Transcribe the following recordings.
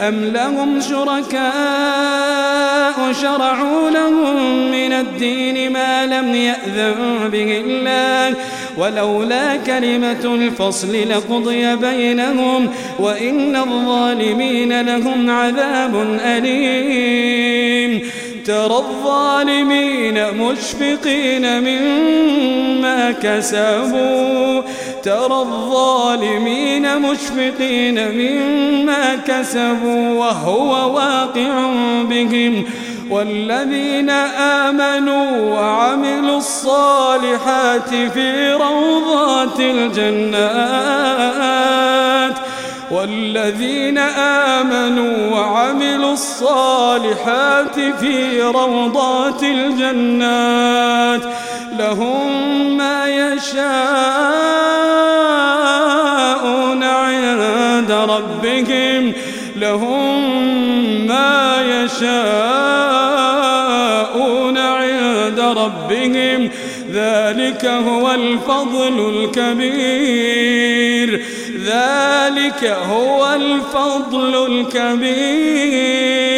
أم لهم شركاء شرعوا لهم من الدين ما لم يأذن به الله ولولا كلمة الفصل لقضي بينهم وإن الظالمين لهم عذاب أليم ترى الظالمين مشفقين مما كسبوا ترى الظالمين مشفقين مما كسبوا وهو واقع بهم والذين آمنوا وعملوا الصالحات في روضات الجنات والذين آمنوا وعملوا الصالحات في روضات الجنات لهم ما يشاءون ربهم لهم ما يشاءون عند ربهم. ذلك هو الفضل الكبير. ذلك هو الفضل الكبير.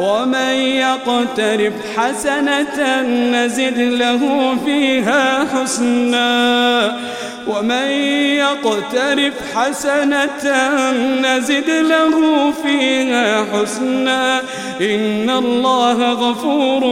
ومن يقترف حسنة نزد له فيها حسنا. ومن يقترف حسنة نزد له فيها حسنا. إن الله غفور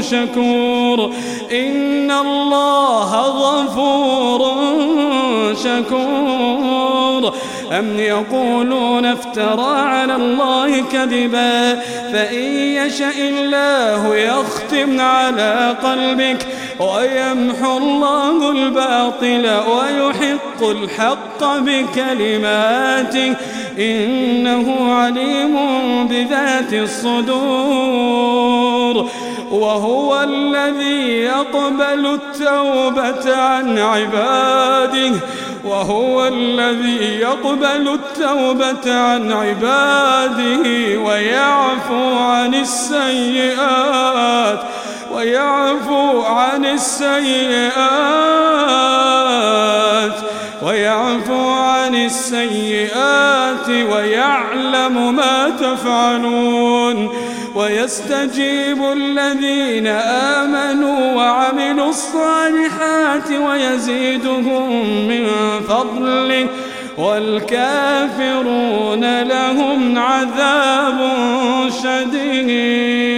شكور. إن الله غفور شكور. أم يقولون افترى على الله كذبا. فإن يشأ الله يختم على قلبك ويمحو الله الباطل ويحق الحق بكلماته. إنه عليم بذات الصدور. وهو الذي يقبل التوبة عن عباده. وهو الذي يقبل التوبة عن عباده ويعفو عن السيئات ويعفو عن السيئات ويعفو السيئات ويعلم ما تفعلون ويستجيب الذين آمنوا وعملوا الصالحات ويزيدهم من فضله والكافرون لهم عذاب شديد.